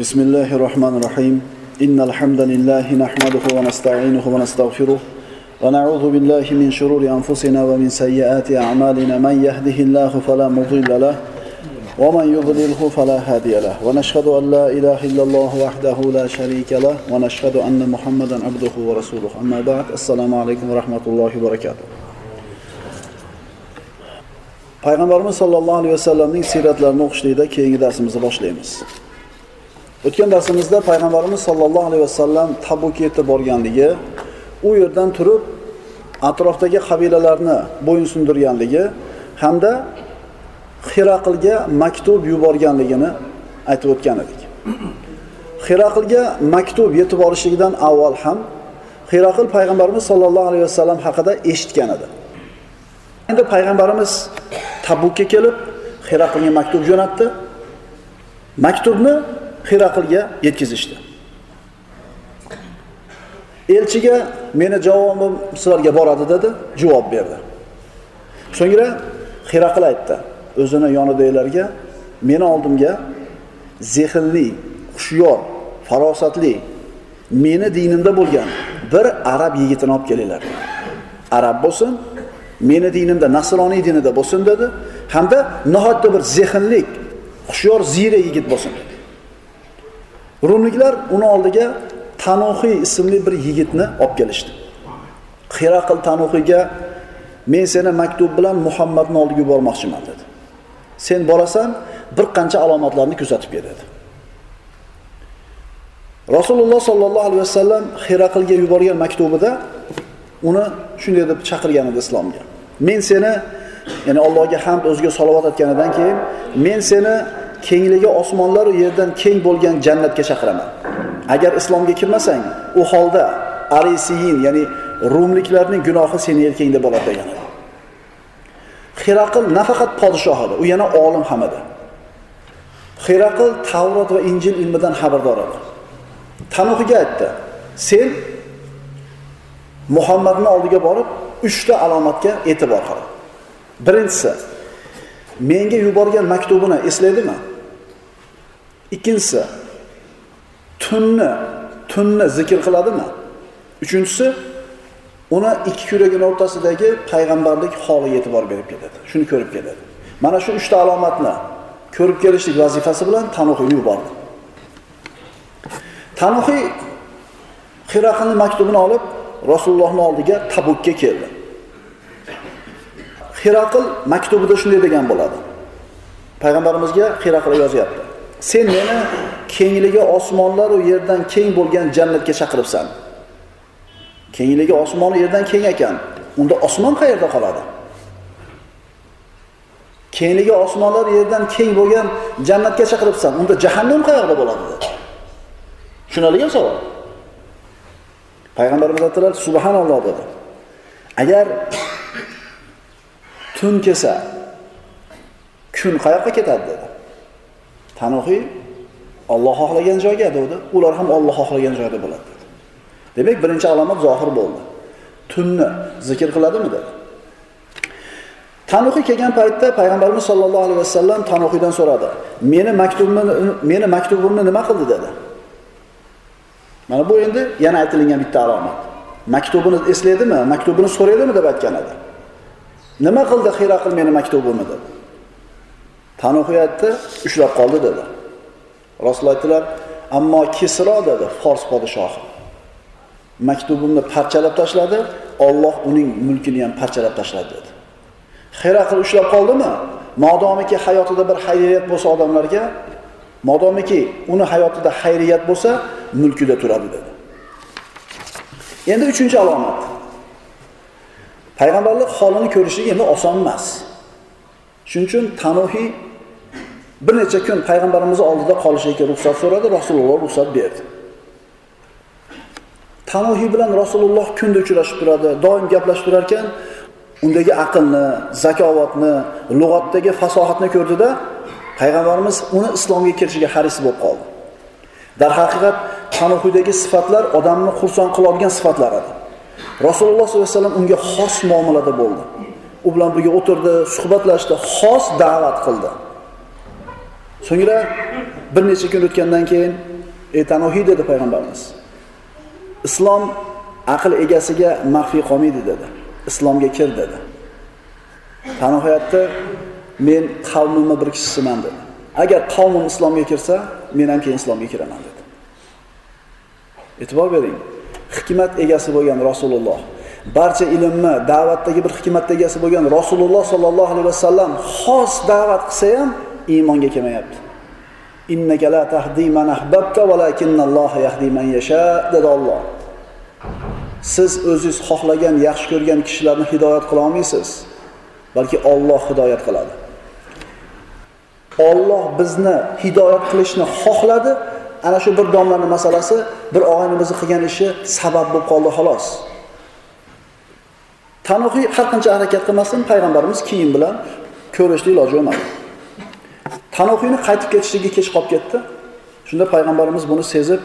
بسم الله الرحمن الرحيم إن الحمد لله نحمده ونستعينه ونستغفره ونعوذ بالله من شرور أنفسنا ومن سيئات أعمالنا من يهده الله فلا مضل له ومن يضلله فلا هادي له ونشهد أن لا إله إلا الله وحده لا شريك له ونشهد أن محمدا عبده ورسوله أما بعد السلام عليكم ورحمة الله وبركاته payg'ambarimiz sollallohu alayhi vasallamning siyratlarini o'qishlikda keyingi darsimizni boshlaymiz. O'tgan darsimizda payg'ambarimiz sollallohu alayhi vasallam tabukka yetib borganligi u yerdan turib atrofdagi qabilalarni bo'ysundirganligi hamda Xiraqilga maktub yuborganligini aytib o'tgan edik. Xiraqilga maktub yetib borishligidan avval ham Xiraqil payg'ambarimiz sollallohu alayhi vasallam haqida eshitgan edi. Endi payg'ambarimiz Tabukka kelib Xiraqilga maktub jo'natdi. Maktubni xiraqlga yetkazishdi. Elchiga meni javobim sizlarga boradi dedi, javob berdi. So'ngra xiraql aytdi: o'zini yonidagilarga meni oldimga zehnli, hushyor farosatli, meni dinimda bo'lgan bir arab yigitini olib kelinglar. Arab bo'lsin, meni dinimda nasroniy dinida bo'lsin dedi, hamda nihoyatda bir zehnlik, hushyor zira yigit bo'lsin dedi. Rumliklar uni oldiga tanuhiy ismli bir yigitni olib kelishdi. Xiraqil tanuhiyga men seni maktub bilan Muhammadni oldiga yubormoqchiman dedi. sen borasan bir qancha alomatlarni kuzatib kel dedi rasululloh sollallohu alayhi vasallam xiraqilga yuborgan maktubida uni shunday deb chaqirgan edi islomga men seni ya'ni allohga hamd o'ziga salovat aytganidan keyin men seni kengligi osmonlaru yerdan keng bo'lgan jannatga chaqiraman agar islomga kirmasang u holda arisiyin ya'ni rumliklarning gunohi seni yelkangda bo'ladi degan xiraql nafaqat podshoh edi, u yana olim ham edi. xiraql Tavrot va Injil ilmidan xabardor edi. Tanuhiga aytdi: "Sen Muhammadning oldiga borib, uchta alomatga e'tibor qil. Birinchisi, menga yuborgan maktubini eslaydimi? Ikkinchisi, tunni, tunni zikr qiladimi? Uchinchisi, uni ikki kuragini o'rtasidagi payg'ambarlik holiga e'tibor berib ketadi. Shuni ko'rib keladi mana shu uchta alomatni ko'rib kelishlik vazifasi bilan tanuhiyni yubordi. Tanuhiy hiraqilni maktubini olib rasulullohni oldiga tabukka keldi. Xiraqil maktubida shunday degan bo'ladi. Payg'ambarimizga xiraqil yozyapti sen meni kengligi osmonlar u yerdan keng bo'lgan jannatga chaqiribsan. Kengligi osmoni yerdan keng ekan unda osmon qayerda qoladi? Kengligi osmonlar yerdan keng bo'lgan jannatga chaqiribsan unda jahannam qayerda bo'ladi? Dedi savol? Payg'ambarimiz aytdilar subhanalloh dedi. Agar tun kelsa kun qayoqqa ketadi dedi. Tanuhiy olloh xohlagan joyga dedi ular ham olloh xohlagan joyda bo'ladi dedi Demak, birinchi alomat zohir bo'ldi. Tunni zikr qiladimi dedi. Tanuhiy kelgan paytda payg'ambarimiz sollallohu alayhi vasallam Tanuhiydan so'radi. Meni maktubimni meni maktubimni nima qildi dedi. Mana bu endi yana aytilgan bitta alomat. Maktubini eslaydimi, maktubini so'raydimi deb aytgan edi. Nima qildi Xiraqil meni maktubimni dedi. Tanohiyatni aytdi, ushlab qoldi dedi. Rasululloh aytdilar, ammo Kisro dedi, Fors podshohi. maktubimni parchalab tashladi, Alloh uning mulkini ham parchalab tashladi dedi. Xiraqil ushlab qoldimi? Modomiki hayotida bir xayriyat bo'lsa odamlarga, modomiki uni hayotida xayriyat bo'lsa, mulkida turadi dedi. Endi 3-alomat. Payg'ambarlik holini ko'rishlik endi oson emas. Shuning uchun Tanuhiy bir necha kun payg'ambarimiz oldida qolishga ruxsat so'radi, Rasululloh ruxsat berdi. Tanuhiy bilan Rasululloh kunda uchrashib turadi, doim gaplashib turar ekan, undagi aqlni, zakovatni, lug'atdagi fasohatni ko'rdida payg'ambarimiz uni islomga kirishiga haris bo'lib qoldi. Dar haqiqat Tanuhiydagi sifatlar odamni xursand qiladigan sifatlar edi. Rasululloh sollallohu alayhi vasallam unga xos muomalada bo'ldi. U bilan birga o'tirdi, suhbatlashdi, xos da'vat qildi. So'ngra bir necha kun o'tgandan keyin etanohiy dedi payg'ambarimiz. Islom aql egasiga maxfiy qolmaydi dedi. Islomga kir dedi. Tanihoyatda men qavmimni bir kishisiman dedi. Agar qavmim islomga kirsa men ham keyin islomga kiraman dedi. E'tibor bering hikmat egasi bo'lgan rasululloh barcha ilmni da'vatdagi bir hikmat egasi bo'lgan rasululloh sollallohu alayhi vasallam xos da'vat qilsa ham iymonga kelmayapti. Innaka la tahdi man ahbabta valakinnalloha yahdi man yasha dedi Alloh. Siz o'zingiz xohlagan yaxshi ko'rgan kishilarni hidoyat qila olmaysiz balki Alloh hidoyat qiladi. Alloh bizni hidoyat qilishni xohladi ana shu bir domlani masalasi bir og'aynimizni qilgan ishi sabab bo'lib qoldi xolos. Tanihiy har qancha harakat qilmasin payg'ambarimiz kiyim bilan ko'rishni iloji bo'lmadi tanohiyni qaytib ketishligi kech qolib ketdi. Shunda payg'ambarimiz buni sezib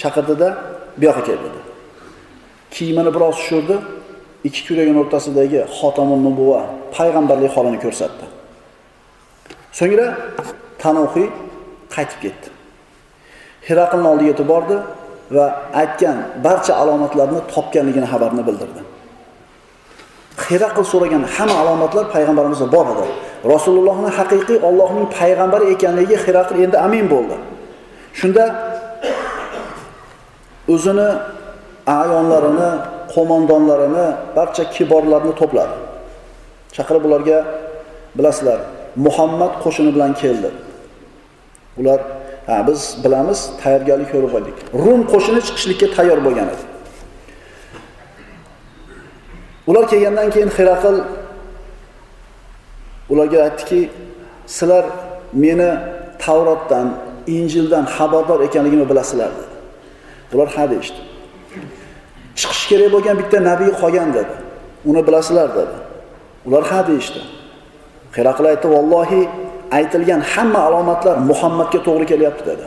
chaqirdida bu yoqqa kel dedi. Kiyimini biroz tushirdi ikki kuragini o'rtasidagi xotamun nubuva payg'ambarlik holini ko'rsatdi. So'ngra tanohiy qaytib ketdi. Hiraqlni oldiga yetib bordi va aytgan barcha alomatlarni topganligini xabarini bildirdi. Hiraql so'ragan hamma alomatlar payg'ambarimizda bor edi rasulullohni haqiqiy ollohning payg'ambari ekanligiga hiraql endi amin bo'ldi. Shunda o'zini ayonlarini qo'mondonlarini barcha kiborlarni to'pladi. Chaqirib ularga bilasizlar muhammad qo'shini bilan keldi. Ular ha biz bilamiz tayyorgarlik ko'rib oldik rum qo'shini chiqishlikka tayyor bo'lgan edi. Ular kelgandan keyin hiraql ularga aytdiki sizlar meni tavrotdan injildan xabardor ekanligimni bilasizlar dedi. Ular ha deyishdi. Chiqish kerak bo'lgan bitta nabiy qolgan dedi. Uni bilasizlar dedi. Ular ha deyishdi. Hiraql aytdi vallohi aytilgan hamma alomatlar muhammadga to'g'ri kelyapti dedi.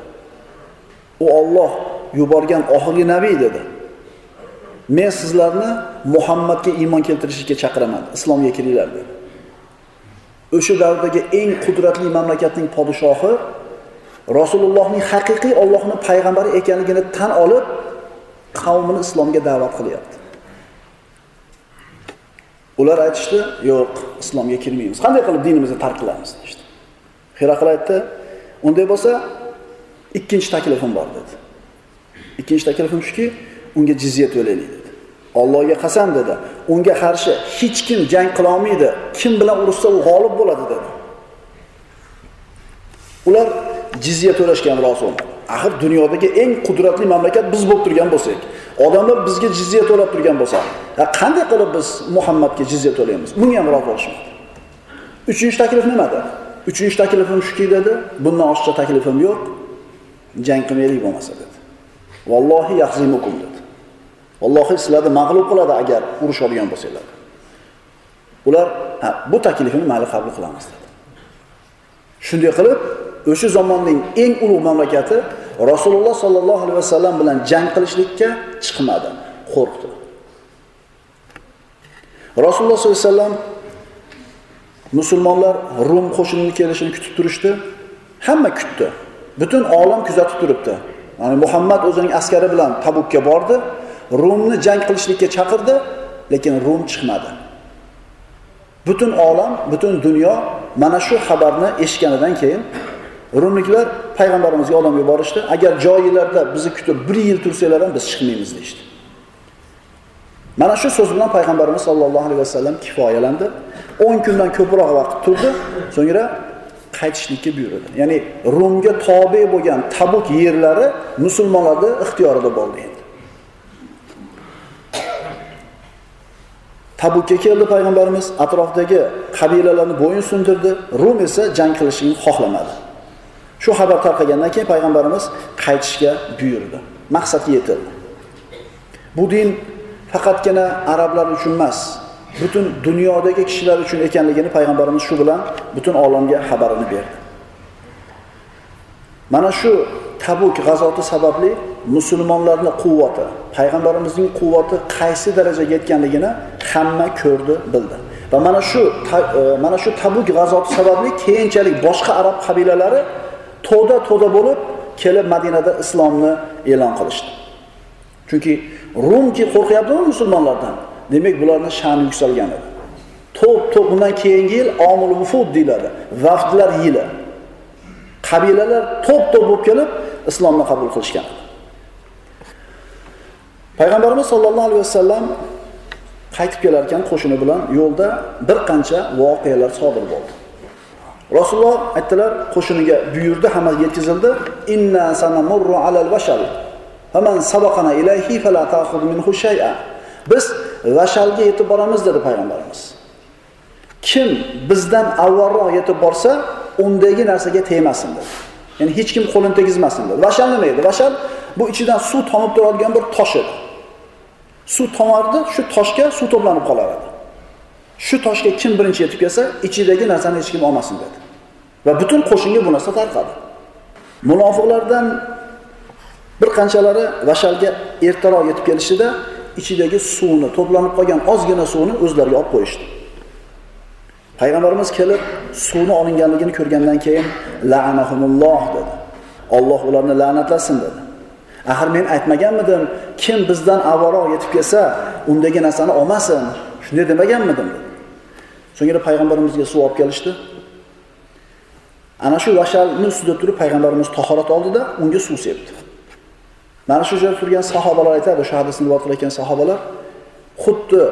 U olloh yuborgan oxirgi nabiy dedi. Men sizlarni muhammadga iymon keltirishga chaqiraman islomga kiringlar dedi. O'sha davrdagi eng qudratli mamlakatning podshohi rasulullohning haqiqiy ollohni payg'ambari ekanligini tan olib qavmini islomga da'vat qilyapti. Ular aytishdi yo'q islomga kirmaymiz. Qanday qilib dinimizni tark qilamiz? deyishdi. Hiraql aytdi unday bo'lsa ikkinchi taklifim bor dedi. Ikkinchi taklifim shuki unga jizya to'laylik dedi. Allohga qasam dedi. Unga qarshi hech kim jang qila olmaydi. Kim bilan urushsa u g'olib bo'ladi dedi. Ular jizya to'lashgan rasul. axir dunyodagi eng qudratli mamlakat biz bo'lib turgan bo'lsak odamlar bizga jizya to'lab turgan bo'lsa qanday qilib biz muhammadga jizya to'laymiz? Bunga ham rozi bo'lishmadi uchinchi taklif nima dedi uchinchi taklifim shuki dedi bundan oshiqcha taklifim yo'q jang qilmaylik bo'lmasa dedi. Vallohi yaxzimukum dedi. Vallohi sizlarni mag'lub qiladi agar urushadigan bo'lsanglar. Ular ha bu taklifini mayli qabul qilamiz dedi shunday qilib o'sha zamonning eng ulug' mamlakati rasululloh sollallohu alayhi vasallam bilan jang qilishlikka chiqmadi. Qo'rqdi. Rasululloh sollallohu alayhi vasallam musulmonlar rum qo'shinining kelishini kutib turishdi. Hamma kutdi. Butun olam kuzatib turibdi. Ya'ni muhammad o'zining askari bilan tabukka bordi. Rumni jang qilishlikka chaqirdi lekin rum chiqmadi. Butun olam butun dunyo mana shu xabarni eshitganidan keyin rumliklar payg'ambarimizga olamga yuborishdi. Agar joylarda bizni kutib bir yil tursanglar ham biz chiqmaymiz deyishdi. Mana shu so'z bilan payg'ambarimiz sollallohu alayhi vasallam kifoyalandi. O'n kundan ko'proq vaqt turdi so'ngra qaytishlikka buyurdi. Ya'ni rumga tobe bo'lgan tabuk yerlari musulmonlarni ixtiyorida bo'ldi endi. Tabukka keldi payg'ambarimiz atrofdagi qabilalarni bo'yin sundirdi. Rum esa jang qilishni xohlamadi. Shu xabar tarqagandan keyin payg'ambarimiz qaytishga buyurdi. Maqsadga yetildi. Bu din faqatgina arablar uchun emas butun dunyodagi kishilar uchun ekanligini payg'ambarimiz shu bilan butun olamga xabarini berdi. Mana shu tabuk g'azoti sababli musulmonlarni quvvati payg'ambarimizning quvvati qaysi darajaga yetganligini hamma ko'rdi bildi va mana shu e, mana shu tabuk g'azoti sababli keyinchalik boshqa arab qabilalari to'da to'da bo'lib kelib Madinada islomni e'lon qilishdi. Chunki Rumki qo'rqyaptimi musulmonlardan? Demak, bularni sha'ni yuksalgan edi. To'p to'p bundan keyingi yil omul vufud deyiladi. Vaqtlar yili. Qabilalar to'p to'p bo'lib kelib islomni qabul qilishgan. Payg'ambarimiz sollallohu alayhi vasallam qaytib kelar ekan qo'shini bilan yo'lda bir qancha voqealar sodir bo'ldi. Rasululloh aytdilar, qo'shiniga buyurdi, hamma yetkazildi. Inna sanamurru alal vashal. Faman sabaqana ilayhi fala ta'khud minhu shay'a. Biz vashalga yetib boramiz dedi payg'ambarimiz. Kim bizdan avvalroq yetib borsa, undagi narsaga tegmasin dedi. Ya'ni hech kim qo'lini tegizmasin dedi. Vashal nima edi? Vashal bu ichidan suv tomib turadigan bir tosh edi. Suv tomardi, shu toshga suv to'planib qolar edi. Shu toshga kim birinchi yetib kelsa, ichidagi narsani hech kim olmasin dedi. Va butun qo'shinga bu narsa tarqadi. Munofiqlardan bir qanchalari vashalga ertaroq yetib kelishida ichidagi suvni, to'planib qolgan ozgina suvni o'zlariga olib qo'yishdi. Payg'ambarimiz kelib suvni olinganligini ko'rgandan keyin la'anahumulloh dedi. Alloh ularni la'natlasin dedi. Axir men aytmaganmidim, kim bizdan avvalroq yetib kelsa, undagi narsani olmasin. Shunday demaganmidim dedi. So'ngra payg'ambarimizga suv olib kelishdi. Ana shu vashalni ustida turib payg'ambarimiz tahorat oldida unga suv sepdi. Mana shu joyda turgan sahobalar aytadi, shu hadisni rivoyat qilayotgan sahobalar, xuddi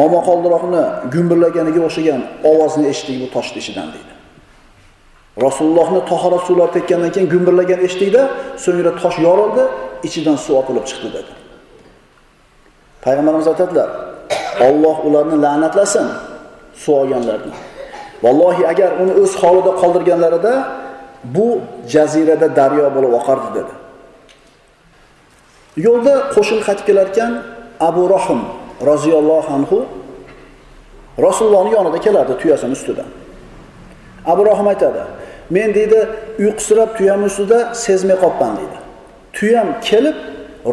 momaqoldiroqni gumburlaganiga o'xshagan ovozni eshitdik bu tosh ichidan deydi. Rasulullohni tahorat suvlari tekkandan keyin gumburlagan eshitdikda, so'ngra tosh yorildi, ichidan suv otilib chiqdi dedi. Payg'ambarimiz aytadilar, Alloh ularni la'natlasin, suv olganlarni. Vallohi agar uni o'z holida qoldirganlarida bu jazirada daryo bo'lib oqardi dedi. Yo'lda qo'shin qaytib kelar ekan Abu rohim roziyallohu anhu Rasulullohning yonida keladi tuyasining ustida. Abu Rahim aytadi: "Men deydi, uyqusirab tuyam ustida sezmay qolibman" deydi. Tuyam kelib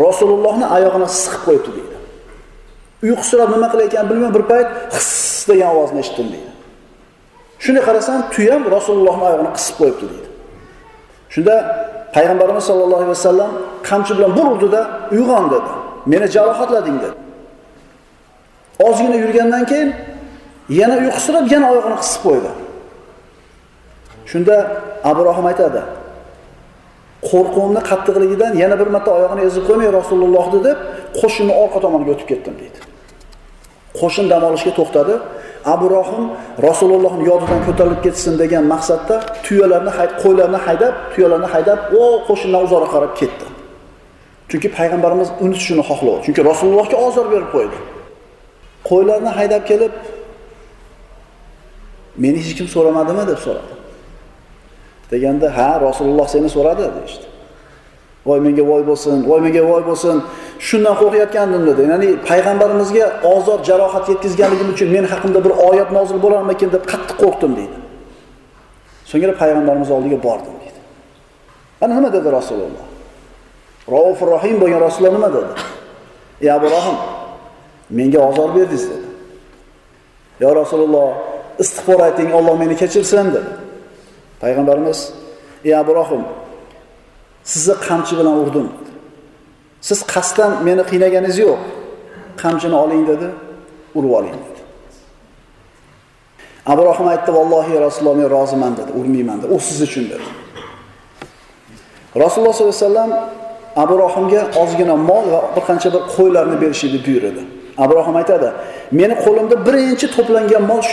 Rasulullohni oyog'ini siqib qo'yibdi deydi. Uyqusirab nima qilayotgan bilmay bir payt hiss degan ovozni eshitdim deydi. Shunday qarasam, tuyam Rasulullohning oyog'ini qisib qo'yibdi deydi. Shunda payg'ambarimiz sollallohu alayhi vasallam qamchi bilan bir urdida uyg'on dedi. Meni jarohatlading dedi. Ozgina yurgandan keyin yana uyqusirab yana oyog'ini qisib qo'ydi. Shunda abrohim aytadi: "Qo'rquvimni qattiqligidan yana bir marta oyog'ini ezib qo'ymay Rasulullohni deb qo'shinni orqa tomoniga o'tib ketdim" deydi. Qo'shin dam olishga to'xtadi. Abu Rohim yodidan ko'tarilib ketsin degan maqsadda tuyalarni hayd, qo'ylarni haydab, tuyalarni haydab, o qo'shindan uzoqqa qarab ketdi. Chunki payg'ambarimiz unutishini xohlovdi. Chunki Rasulullohga ozor berib qo'ydi. Qo'ylarni haydab kelib, meni hech kim so'ramadimi deb so'radi. Deganda, "Ha, Rasululloh seni so'radi" deydi. Voy menga voy bo'lsin, voy menga voy bo'lsin. Shundan qo'rqayotgandim dedi. Ya'ni payg'ambarimizga ozor jarohat yetkazganligim uchun men haqimda bir oyat nozil bo'larmikin deb qattiq qo'rqdim deydi. So'ngra payg'ambarimiz oldiga bordim deydi. Mana nima dedi Rasululloh? Raufur Rahim bo'lgan Rasululloh nima dedi? "Ey Abu rohim menga ozor berdingiz" dedi. "Ya Rasululloh, istig'for ayting, Alloh meni kechirsin" dedi. Payg'ambarimiz: "Ey abrohim sizni qamchi bilan urdim. Siz qasddan meni qiynaganingiz yo'q. Qamchini oling dedi, urib oling dedi. abrohim aytdi, "Vallohi Rasululloh men roziman" dedi, "Urmayman" dedi. "U siz uchun" dedi. Rasululloh sollallohu alayhi vasallam Abu rohimga ozgina mol va bir qancha bir qo'ylarni berishini buyurdi. Abrohim aytadi, "Meni qo'limda birinchi to'plangan mol